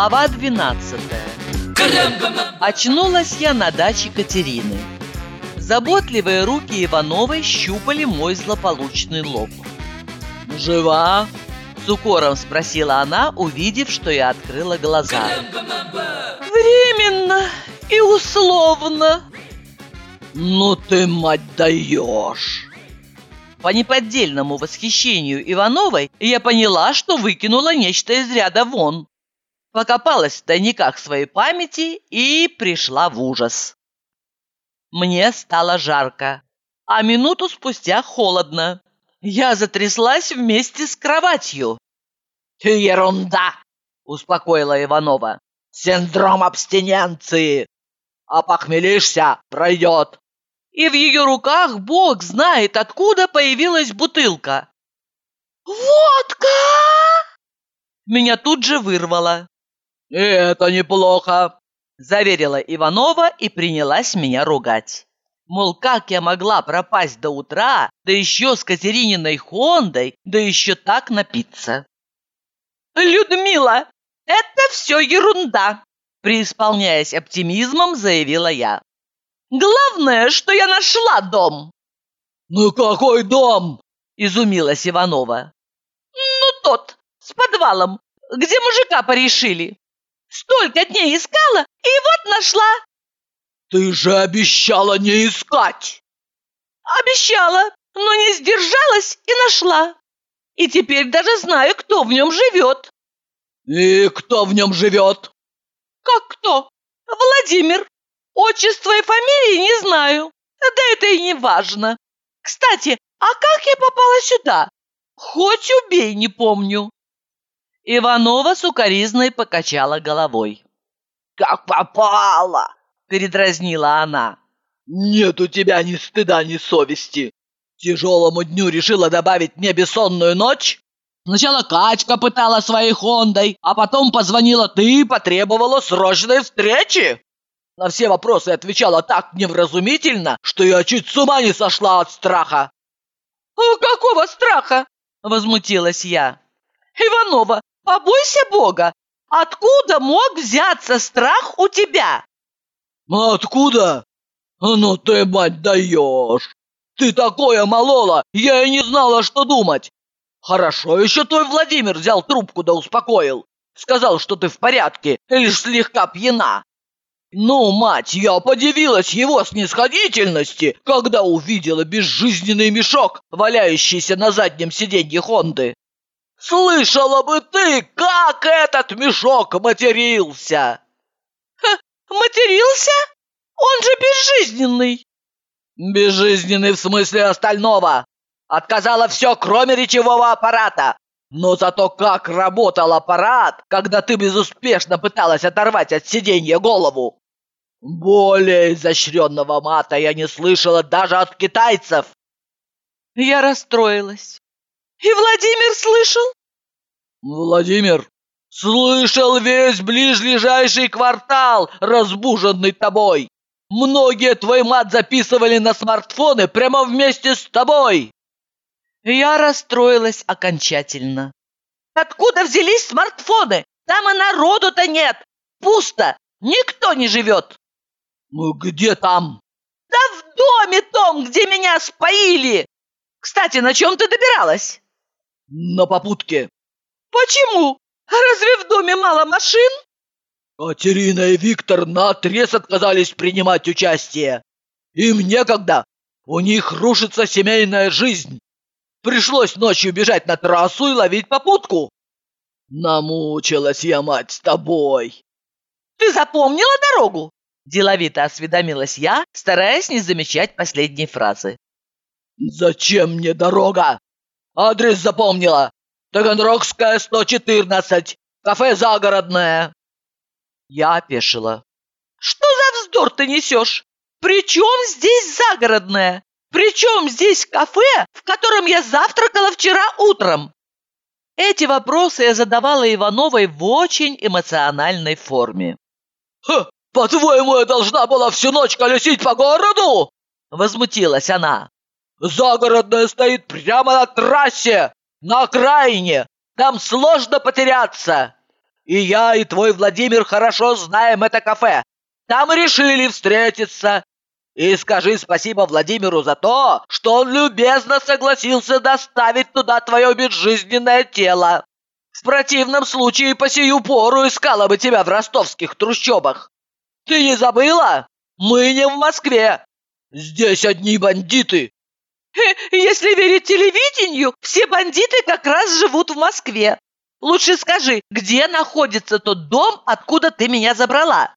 Глава 12 Очнулась я на даче Катерины. Заботливые руки Ивановой щупали мой злополучный лоб. «Жива?» – с укором спросила она, увидев, что я открыла глаза. «Временно и условно». «Ну ты, мать, даешь!» По неподдельному восхищению Ивановой я поняла, что выкинула нечто из ряда вон. Покопалась в тайниках своей памяти и пришла в ужас. Мне стало жарко, а минуту спустя холодно. Я затряслась вместе с кроватью. «Ерунда!» – успокоила Иванова. «Синдром абстиненции! Опохмелишься – пройдет!» И в ее руках бог знает, откуда появилась бутылка. «Водка!» Меня тут же вырвало. «Это неплохо!» Заверила Иванова и принялась меня ругать. Мол, как я могла пропасть до утра, да еще с Катерининой Хондой, да еще так напиться. «Людмила, это все ерунда!» Преисполняясь оптимизмом, заявила я. «Главное, что я нашла дом!» «Ну какой дом?» – изумилась Иванова. «Ну тот, с подвалом, где мужика порешили. Столько дней искала, и вот нашла!» «Ты же обещала не искать!» «Обещала, но не сдержалась и нашла. И теперь даже знаю, кто в нем живет». «И кто в нем живет?» «Как кто? Владимир. Отчество и фамилии не знаю. Да это и не важно. Кстати, а как я попала сюда? Хоть убей, не помню». Иванова сукоризной покачала головой. «Как попала!» – передразнила она. «Нет у тебя ни стыда, ни совести. Тяжелому дню решила добавить мне бессонную ночь? Сначала Качка пытала своей Хондой, а потом позвонила ты и потребовала срочной встречи. На все вопросы отвечала так невразумительно, что я чуть с ума не сошла от страха. «Какого страха?» – возмутилась я. «Иванова, побойся Бога! Откуда мог взяться страх у тебя?» «Откуда? Ну ты, мать, даешь! Ты такое молола, я и не знала, что думать! Хорошо еще твой Владимир взял трубку да успокоил. Сказал, что ты в порядке, лишь слегка пьяна. Ну, мать, я подивилась его снисходительности, когда увидела безжизненный мешок, валяющийся на заднем сиденье Хонды. Слышала бы ты, как этот мешок матерился! Ха, матерился? Он же безжизненный. Безжизненный в смысле остального. Отказала все, кроме речевого аппарата. Но зато как работал аппарат, когда ты безуспешно пыталась оторвать от сиденья голову. Более изощренного мата я не слышала даже от китайцев. Я расстроилась. И Владимир слышал? Владимир слышал весь ближайший квартал, разбуженный тобой. Многие твой мат записывали на смартфоны прямо вместе с тобой. Я расстроилась окончательно. Откуда взялись смартфоны? Там и народу-то нет. Пусто. Никто не живет. Ну где там? Да в доме том, где меня споили. Кстати, на чем ты добиралась? На попутке. Почему? Разве в доме мало машин? Катерина и Виктор наотрез отказались принимать участие. Им некогда. У них рушится семейная жизнь. Пришлось ночью бежать на трассу и ловить попутку. Намучилась я, мать, с тобой. Ты запомнила дорогу? Деловито осведомилась я, стараясь не замечать последней фразы. «Зачем мне дорога? Адрес запомнила. Таганрогская, 114. Кафе «Загородное». Я опешила. «Что за вздор ты несешь? При чем здесь «Загородное»? Причем здесь кафе, в котором я завтракала вчера утром?» Эти вопросы я задавала Ивановой в очень эмоциональной форме. «Ха, по-твоему, я должна была всю ночь колесить по городу?» Возмутилась она. «Загородная стоит прямо на трассе, на окраине. Там сложно потеряться. И я, и твой Владимир хорошо знаем это кафе. Там решили встретиться. И скажи спасибо Владимиру за то, что он любезно согласился доставить туда твое безжизненное тело. В противном случае по сию пору искала бы тебя в ростовских трущобах. Ты не забыла? Мы не в Москве. Здесь одни бандиты. Если верить телевидению, все бандиты как раз живут в Москве. Лучше скажи, где находится тот дом, откуда ты меня забрала?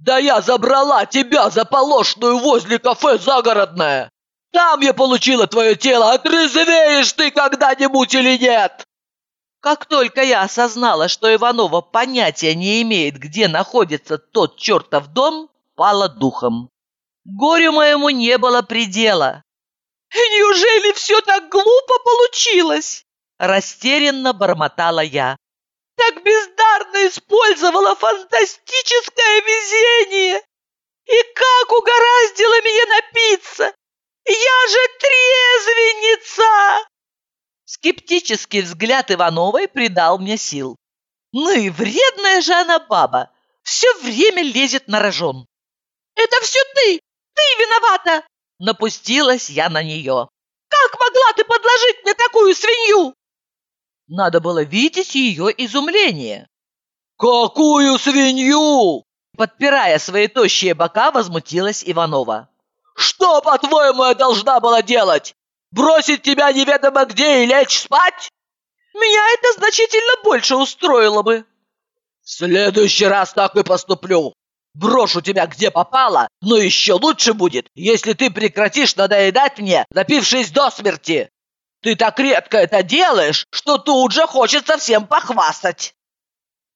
Да я забрала тебя заполошную возле кафе «Загородное». Там я получила твое тело, отрезвеешь ты когда-нибудь или нет? Как только я осознала, что Иванова понятия не имеет, где находится тот чертов дом, пала духом. Горю моему не было предела. «Неужели все так глупо получилось?» Растерянно бормотала я. «Так бездарно использовала фантастическое везение! И как угораздило меня напиться! Я же трезвенница!» Скептический взгляд Ивановой придал мне сил. Ну и вредная же она баба, все время лезет на рожон. «Это все ты! Ты виновата!» Напустилась я на нее. «Как могла ты подложить мне такую свинью?» Надо было видеть ее изумление. «Какую свинью?» Подпирая свои тощие бока, возмутилась Иванова. «Что, по-твоему, я должна была делать? Бросить тебя неведомо где и лечь спать? Меня это значительно больше устроило бы. В следующий раз так и поступлю. Брошу тебя где попало, но еще лучше будет, если ты прекратишь надоедать мне, напившись до смерти. Ты так редко это делаешь, что тут же хочется всем похвастать.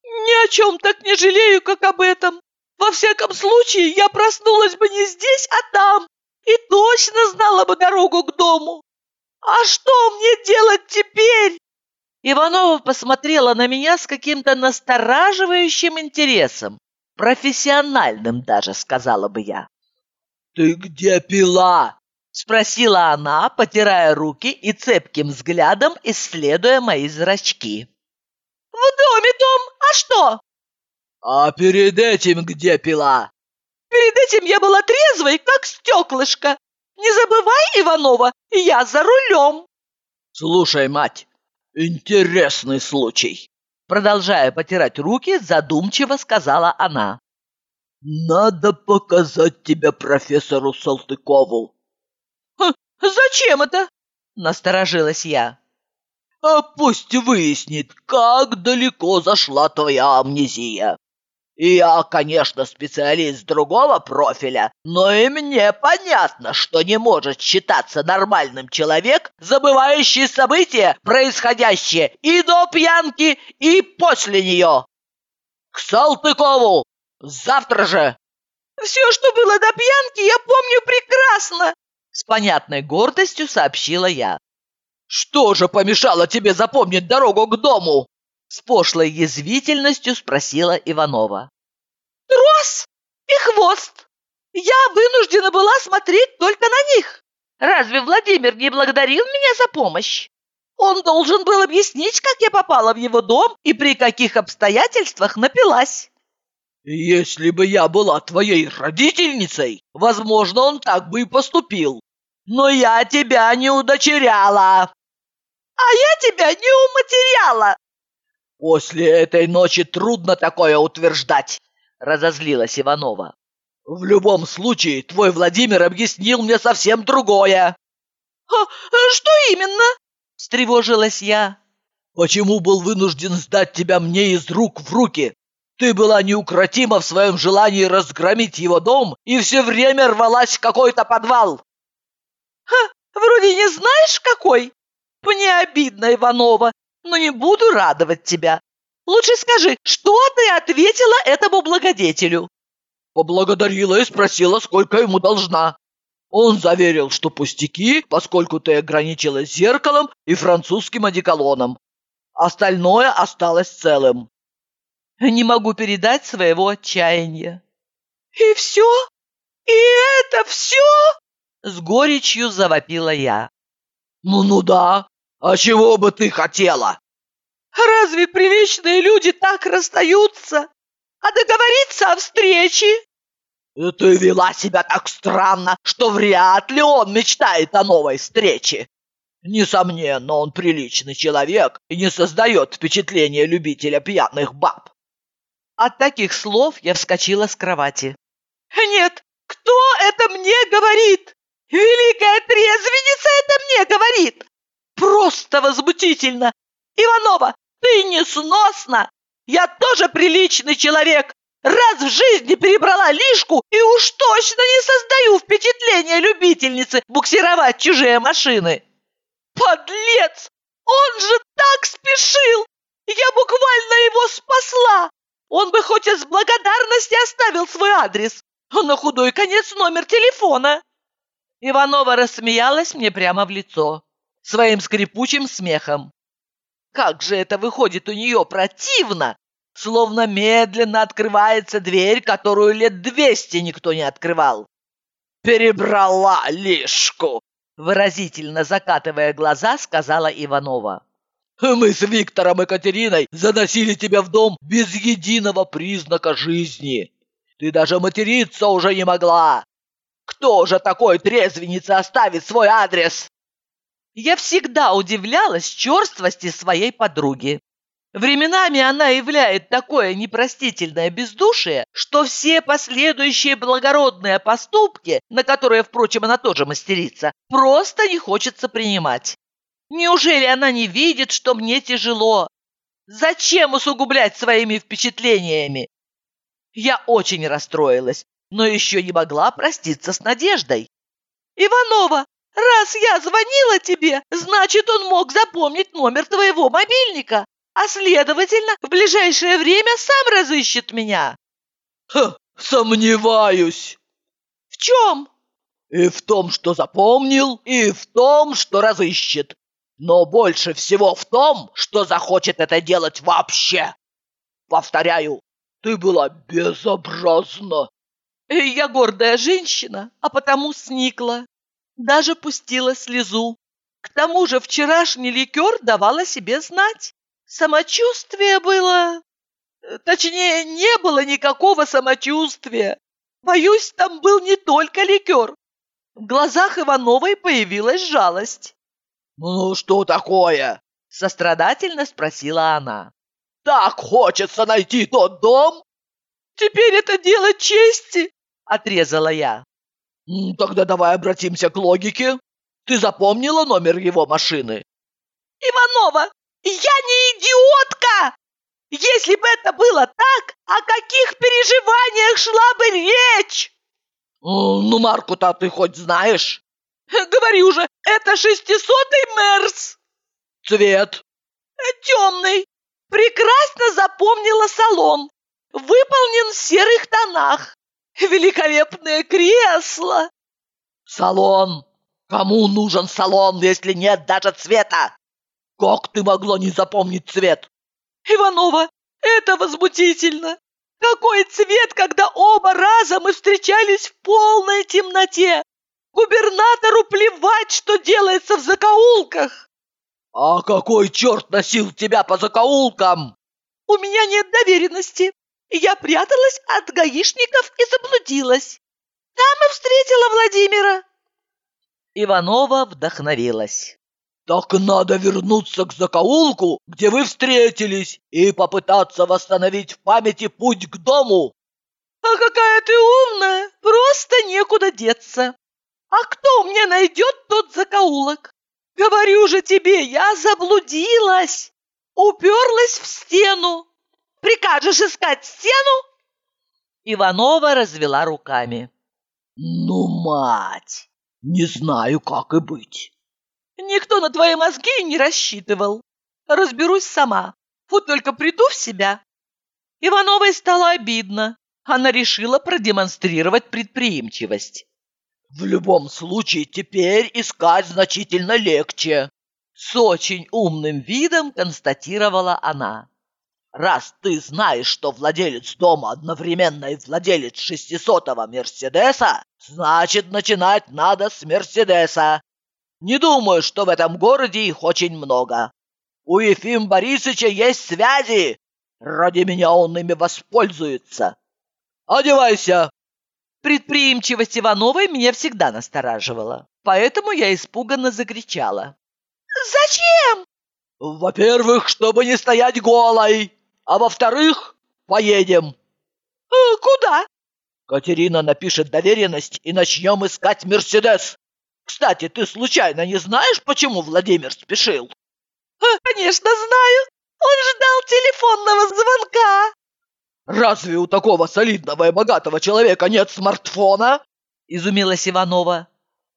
Ни о чем так не жалею, как об этом. Во всяком случае, я проснулась бы не здесь, а там, и точно знала бы дорогу к дому. «А что мне делать теперь?» Иванова посмотрела на меня с каким-то настораживающим интересом. Профессиональным даже, сказала бы я. «Ты где пила?» Спросила она, потирая руки и цепким взглядом исследуя мои зрачки. «В доме, Том, а что?» «А перед этим где пила?» «Перед этим я была трезвой, как стеклышко. Не забывай, Иванова, я за рулем. Слушай, мать, интересный случай. Продолжая потирать руки, задумчиво сказала она. Надо показать тебя профессору Салтыкову. Зачем это? Насторожилась я. А пусть выяснит, как далеко зашла твоя амнезия. Я, конечно, специалист другого профиля, но и мне понятно, что не может считаться нормальным человек, забывающий события, происходящие и до пьянки, и после нее. К Салтыкову! Завтра же! Все, что было до пьянки, я помню прекрасно! С понятной гордостью сообщила я. Что же помешало тебе запомнить дорогу к дому? С пошлой язвительностью спросила Иванова. «Трос и хвост! Я вынуждена была смотреть только на них. Разве Владимир не благодарил меня за помощь? Он должен был объяснить, как я попала в его дом и при каких обстоятельствах напилась». «Если бы я была твоей родительницей, возможно, он так бы и поступил. Но я тебя не удочеряла!» «А я тебя не уматеряла!» «После этой ночи трудно такое утверждать», — разозлилась Иванова. «В любом случае, твой Владимир объяснил мне совсем другое». «А, что именно?» — встревожилась я. «Почему был вынужден сдать тебя мне из рук в руки? Ты была неукротима в своем желании разгромить его дом и все время рвалась в какой-то подвал». «Ха, вроде не знаешь, какой? Мне обидно, Иванова но не буду радовать тебя. Лучше скажи, что ты ответила этому благодетелю?» Поблагодарила и спросила, сколько ему должна. Он заверил, что пустяки, поскольку ты ограничилась зеркалом и французским одеколоном. Остальное осталось целым. Не могу передать своего отчаяния. «И все? И это все?» С горечью завопила я. «Ну-ну да, а чего бы ты хотела?» Разве приличные люди так расстаются? А договориться о встрече? Ты вела себя так странно, что вряд ли он мечтает о новой встрече. Несомненно, он приличный человек и не создает впечатления любителя пьяных баб. От таких слов я вскочила с кровати. «Нет, кто это мне говорит? Великая трезвенница это мне говорит! Просто возмутительно! Иванова, ты несносна! Я тоже приличный человек! Раз в жизни перебрала лишку и уж точно не создаю впечатления любительницы буксировать чужие машины! Подлец! Он же так спешил! Я буквально его спасла! Он бы хоть из благодарности оставил свой адрес, а на худой конец номер телефона. Иванова рассмеялась мне прямо в лицо, своим скрипучим смехом. Как же это выходит у нее противно, словно медленно открывается дверь, которую лет двести никто не открывал. «Перебрала лишку!» Выразительно закатывая глаза, сказала Иванова. Мы с Виктором и Катериной заносили тебя в дом без единого признака жизни. Ты даже материться уже не могла. Кто же такой трезвеннице оставит свой адрес? Я всегда удивлялась черствости своей подруги. Временами она являет такое непростительное бездушие, что все последующие благородные поступки, на которые, впрочем, она тоже мастерица, просто не хочется принимать. Неужели она не видит, что мне тяжело? Зачем усугублять своими впечатлениями? Я очень расстроилась, но еще не могла проститься с Надеждой. «Иванова, раз я звонила тебе, значит, он мог запомнить номер твоего мобильника, а, следовательно, в ближайшее время сам разыщет меня». «Ха, сомневаюсь». «В чем?» «И в том, что запомнил, и в том, что разыщет но больше всего в том, что захочет это делать вообще. Повторяю, ты была безобразна. Я гордая женщина, а потому сникла. Даже пустила слезу. К тому же вчерашний ликер давал о себе знать. Самочувствие было... Точнее, не было никакого самочувствия. Боюсь, там был не только ликер. В глазах Ивановой появилась жалость. «Ну что такое?» – сострадательно спросила она. «Так хочется найти тот дом?» «Теперь это дело чести!» – отрезала я. «Тогда давай обратимся к логике. Ты запомнила номер его машины?» «Иванова, я не идиотка! Если бы это было так, о каких переживаниях шла бы речь?» «Ну, марку-то ты хоть знаешь?» Говорю же, это шестисотый Мерс. Цвет? Темный. Прекрасно запомнила салон. Выполнен в серых тонах. Великолепное кресло. Салон? Кому нужен салон, если нет даже цвета? Как ты могла не запомнить цвет? Иванова, это возмутительно. Какой цвет, когда оба раза мы встречались в полной темноте? Губернатору плевать, что делается в закоулках. А какой черт носил тебя по закоулкам? У меня нет доверенности. Я пряталась от гаишников и заблудилась. Там и встретила Владимира. Иванова вдохновилась. Так надо вернуться к закоулку, где вы встретились, и попытаться восстановить в памяти путь к дому. А какая ты умная! Просто некуда деться. А кто мне найдет тот закоулок? Говорю же тебе, я заблудилась, уперлась в стену. Прикажешь искать стену? Иванова развела руками. Ну, мать, не знаю, как и быть. Никто на твои мозги не рассчитывал. Разберусь сама. Вот только приду в себя. Ивановой стало обидно. Она решила продемонстрировать предприимчивость. В любом случае, теперь искать значительно легче. С очень умным видом констатировала она. Раз ты знаешь, что владелец дома одновременно и владелец шестисотого Мерседеса, значит, начинать надо с Мерседеса. Не думаю, что в этом городе их очень много. У Ефим Борисовича есть связи. Ради меня он ими воспользуется. Одевайся!» Предприимчивость Ивановой меня всегда настораживала, поэтому я испуганно закричала. «Зачем?» «Во-первых, чтобы не стоять голой, а во-вторых, поедем». «Э, «Куда?» «Катерина напишет доверенность и начнем искать Мерседес. Кстати, ты случайно не знаешь, почему Владимир спешил?» э, «Конечно знаю. Он ждал телефонного звонка». «Разве у такого солидного и богатого человека нет смартфона?» – изумилась Иванова.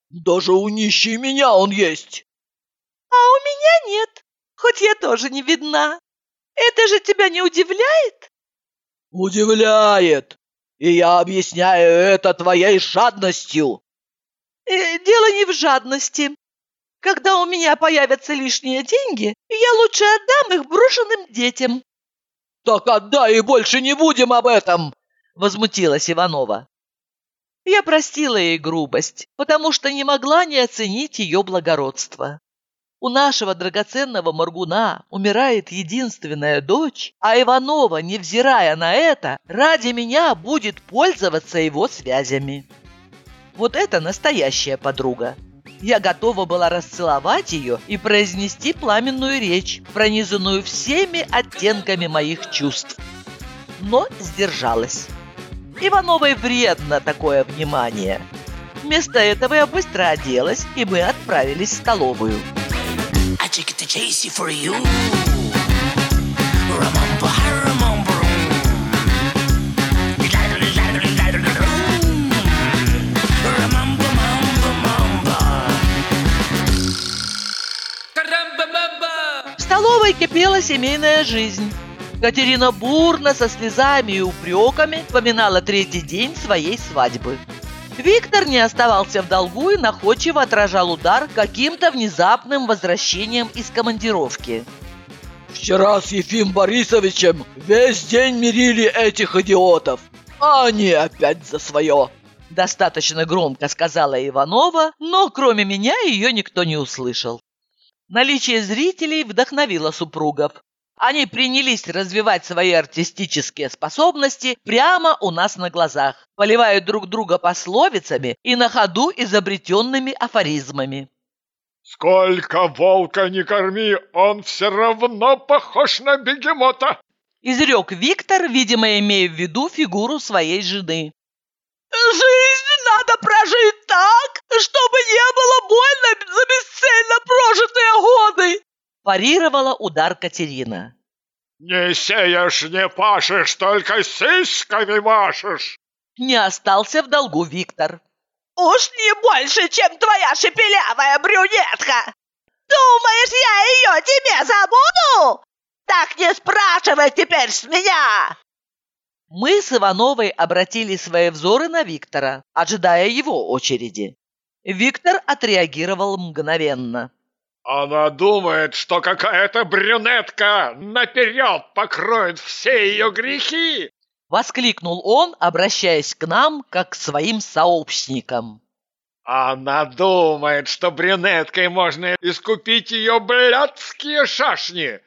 «Даже у нищей меня он есть». «А у меня нет, хоть я тоже не видна. Это же тебя не удивляет?» «Удивляет, и я объясняю это твоей жадностью». Э, «Дело не в жадности. Когда у меня появятся лишние деньги, я лучше отдам их брошенным детям». «Так отдай и больше не будем об этом!» – возмутилась Иванова. Я простила ей грубость, потому что не могла не оценить ее благородство. У нашего драгоценного Моргуна умирает единственная дочь, а Иванова, невзирая на это, ради меня будет пользоваться его связями. Вот это настоящая подруга. Я готова была расцеловать ее и произнести пламенную речь, пронизанную всеми оттенками моих чувств. Но сдержалась. Ивановой вредно такое внимание. Вместо этого я быстро оделась, и мы отправились в столовую. Столовой кипела семейная жизнь. Катерина бурно, со слезами и упреками вспоминала третий день своей свадьбы. Виктор не оставался в долгу и находчиво отражал удар каким-то внезапным возвращением из командировки. «Вчера с Ефим Борисовичем весь день мирили этих идиотов, а они опять за свое!» Достаточно громко сказала Иванова, но кроме меня ее никто не услышал. Наличие зрителей вдохновило супругов. Они принялись развивать свои артистические способности прямо у нас на глазах, поливая друг друга пословицами и на ходу изобретенными афоризмами. «Сколько волка не корми, он все равно похож на бегемота!» Изрек Виктор, видимо, имея в виду фигуру своей жены. «Жизнь надо прожить так, чтобы не было больно за бесцельно прожитые годы!» Парировала удар Катерина. «Не сеешь, не пашешь, только сиськами машешь!» Не остался в долгу Виктор. «Уж не больше, чем твоя шепелявая брюнетка! Думаешь, я ее тебе забуду? Так не спрашивай теперь с меня!» Мы с Ивановой обратили свои взоры на Виктора, ожидая его очереди. Виктор отреагировал мгновенно. «Она думает, что какая-то брюнетка наперед покроет все ее грехи!» Воскликнул он, обращаясь к нам, как к своим сообщникам. «Она думает, что брюнеткой можно искупить ее блядские шашни!»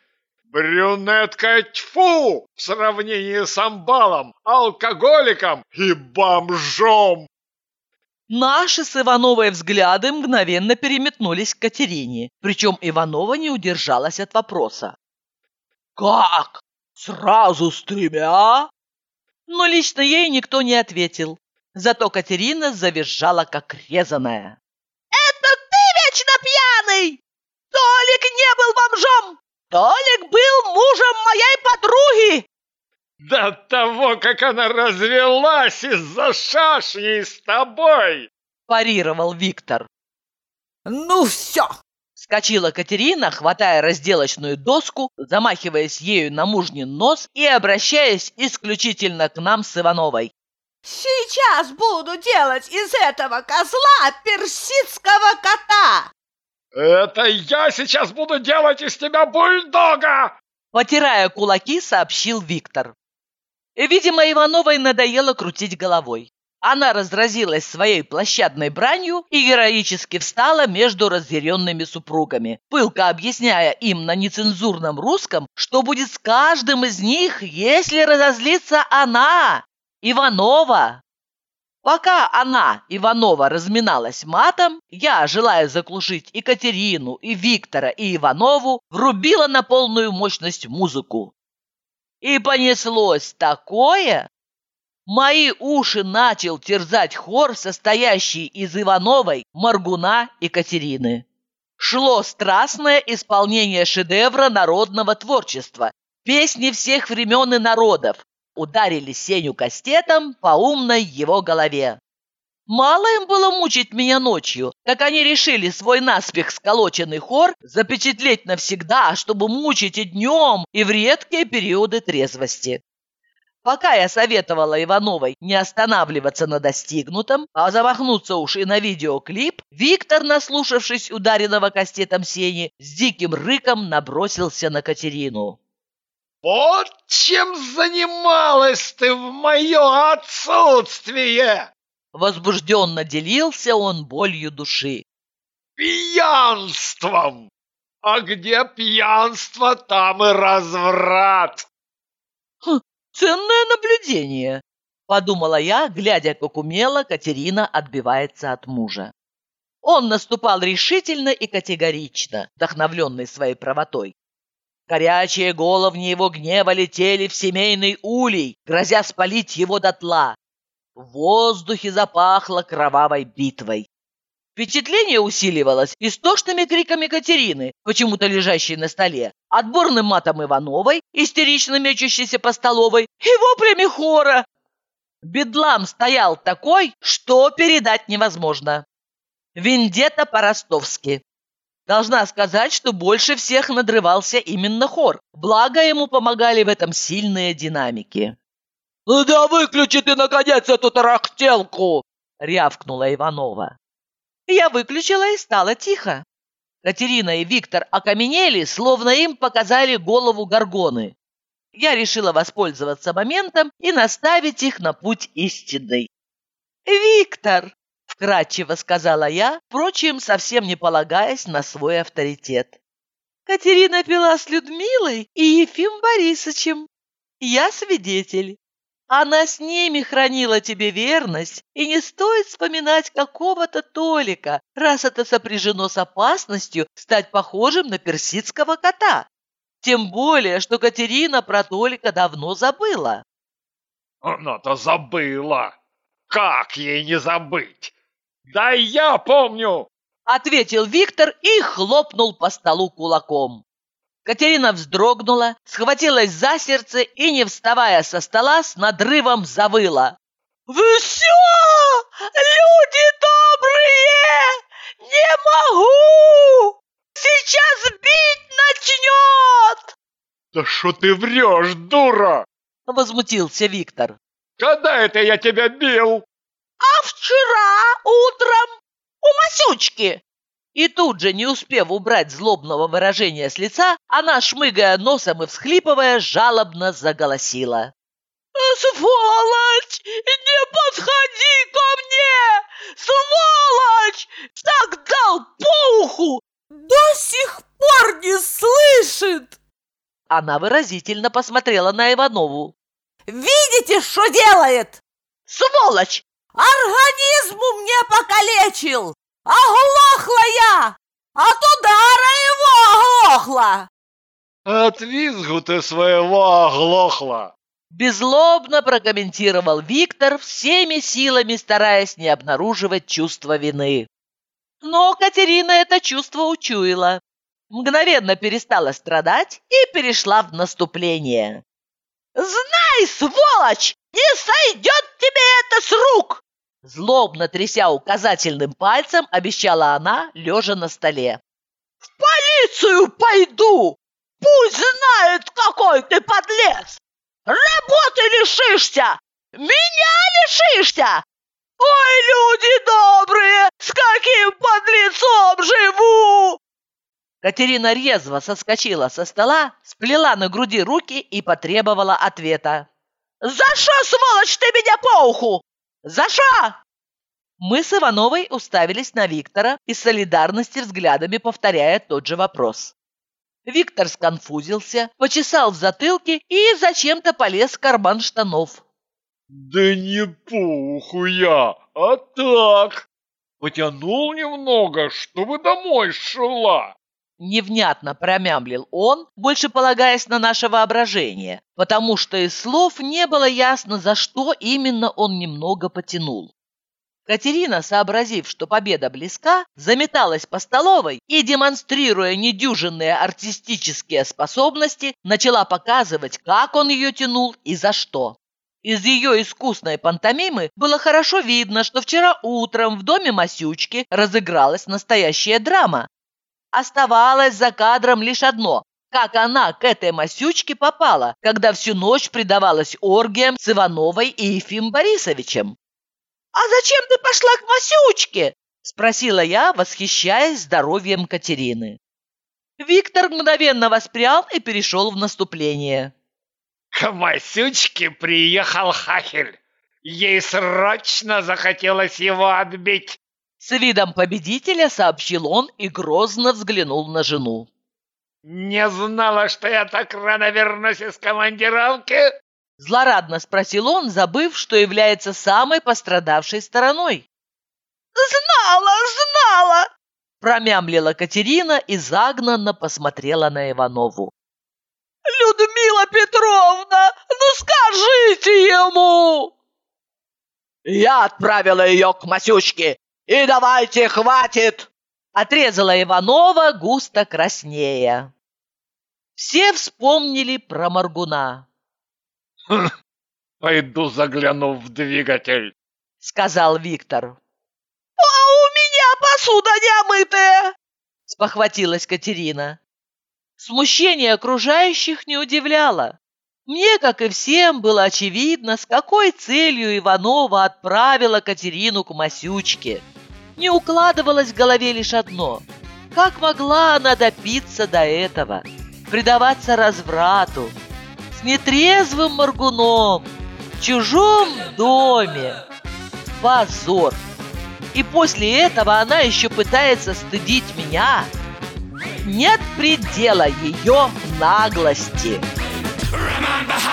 Брюнетка тьфу в сравнении с амбалом, алкоголиком и бомжом. Наши с Ивановой взгляды мгновенно переметнулись к Катерине, причем Иванова не удержалась от вопроса. «Как? Сразу с тремя?» Но лично ей никто не ответил. Зато Катерина завизжала, как резаная. «Это ты вечно пьяный! Толик не был бомжом! Толик был мужем моей подруги!» «До того, как она развелась из-за шашни с тобой!» парировал Виктор. «Ну все!» Скочила Катерина, хватая разделочную доску, замахиваясь ею на мужнин нос и обращаясь исключительно к нам с Ивановой. «Сейчас буду делать из этого козла персидского кота!» «Это я сейчас буду делать из тебя бульдога!» Потирая кулаки, сообщил Виктор. Видимо, Ивановой надоело крутить головой. Она разразилась своей площадной бранью и героически встала между разъяренными супругами, пылко объясняя им на нецензурном русском, что будет с каждым из них, если разозлится она, Иванова. Пока она, Иванова, разминалась матом, я, желая заглушить и Катерину, и Виктора, и Иванову, врубила на полную мощность музыку. И понеслось такое, Мои уши начал терзать хор, состоящий из Ивановой, Маргуна и Катерины. Шло страстное исполнение шедевра народного творчества, песни всех времен и народов. Ударили Сеню кастетом по умной его голове. Мало им было мучить меня ночью, так они решили свой наспех сколоченный хор запечатлеть навсегда, чтобы мучить и днем, и в редкие периоды трезвости. Пока я советовала Ивановой не останавливаться на достигнутом, а замахнуться уж и на видеоклип, Виктор, наслушавшись ударенного кастетом сени, с диким рыком набросился на Катерину. «Вот чем занималась ты в мое отсутствие!» Возбужденно делился он болью души. «Пьянством! А где пьянство, там и разврат!» хм, Ценное наблюдение, подумала я, глядя, как умело Катерина отбивается от мужа. Он наступал решительно и категорично, вдохновленный своей правотой. Горячие головни его гнева летели в семейный улей, грозя спалить его дотла. В воздухе запахло кровавой битвой. Впечатление усиливалось истошными криками Катерины, почему-то лежащей на столе, отборным матом Ивановой, истерично мечущейся по столовой, и воплями хора. Бедлам стоял такой, что передать невозможно. Вендета по-ростовски. Должна сказать, что больше всех надрывался именно хор, благо ему помогали в этом сильные динамики. «Ну да выключи ты, наконец, эту тарахтелку!» — рявкнула Иванова. Я выключила и стало тихо. Катерина и Виктор окаменели, словно им показали голову горгоны. Я решила воспользоваться моментом и наставить их на путь истинный. «Виктор!» — вкратчиво сказала я, впрочем, совсем не полагаясь на свой авторитет. «Катерина пила с Людмилой и Ефим Борисовичем. Я свидетель. Она с ними хранила тебе верность, и не стоит вспоминать какого-то Толика, раз это сопряжено с опасностью стать похожим на персидского кота. Тем более, что Катерина про Толика давно забыла. Она-то забыла. Как ей не забыть? Да я помню! Ответил Виктор и хлопнул по столу кулаком. Катерина вздрогнула, схватилась за сердце и, не вставая со стола, с надрывом завыла. «Вы все, люди добрые! Не могу! Сейчас бить начнет!» «Да что ты врешь, дура!» — возмутился Виктор. «Когда это я тебя бил?» «А вчера утром у Масючки!» И тут же, не успев убрать злобного выражения с лица, она, шмыгая носом и всхлипывая, жалобно заголосила. «Сволочь! Не подходи ко мне! Сволочь! Так дал по уху! До сих пор не слышит!» Она выразительно посмотрела на Иванову. «Видите, что делает? Сволочь! Организму мне покалечил! Оглохла я! От удара его оглохла!» «От визгу ты своего оглохла!» Безлобно прокомментировал Виктор, всеми силами стараясь не обнаруживать чувство вины. Но Катерина это чувство учуяла. Мгновенно перестала страдать и перешла в наступление. «Знай, сволочь, не сойдет тебе это с рук! Злобно тряся указательным пальцем, обещала она, лежа на столе. «В полицию пойду! Пусть знает, какой ты подлец! Работы лишишься! Меня лишишься! Ой, люди добрые, с каким подлецом живу!» Катерина резво соскочила со стола, сплела на груди руки и потребовала ответа. «За что, сволочь, ты меня по уху? «За что?» Мы с Ивановой уставились на Виктора из солидарности взглядами повторяя тот же вопрос. Виктор сконфузился, почесал в затылке и зачем-то полез в карман штанов. «Да не пуху я, а так! Потянул немного, чтобы домой шла!» Невнятно промямлил он, больше полагаясь на наше воображение, потому что из слов не было ясно, за что именно он немного потянул. Катерина, сообразив, что победа близка, заметалась по столовой и, демонстрируя недюжинные артистические способности, начала показывать, как он ее тянул и за что. Из ее искусной пантомимы было хорошо видно, что вчера утром в доме Масючки разыгралась настоящая драма. Оставалось за кадром лишь одно – как она к этой Масючке попала, когда всю ночь предавалась оргиям с Ивановой и Ефим Борисовичем. «А зачем ты пошла к Масючке?» – спросила я, восхищаясь здоровьем Катерины. Виктор мгновенно воспрял и перешел в наступление. «К Масючке приехал Хахель. Ей срочно захотелось его отбить». С видом победителя сообщил он и грозно взглянул на жену. «Не знала, что я так рано вернусь из командировки?» Злорадно спросил он, забыв, что является самой пострадавшей стороной. «Знала, знала!» Промямлила Катерина и загнанно посмотрела на Иванову. «Людмила Петровна, ну скажите ему!» «Я отправила ее к Масючке, и давайте, хватит!» Отрезала Иванова густо краснея. Все вспомнили про Маргуна. Хм, пойду загляну в двигатель, сказал Виктор. А у меня посуда не омытая, спохватилась Катерина. Смущение окружающих не удивляло. Мне, как и всем, было очевидно, с какой целью Иванова отправила Катерину к Масючке. Не укладывалось в голове лишь одно. Как могла она допиться до этого? Предаваться разврату, нетрезвым моргуном в чужом доме. Позор! И после этого она еще пытается стыдить меня. Нет предела ее наглости. behind.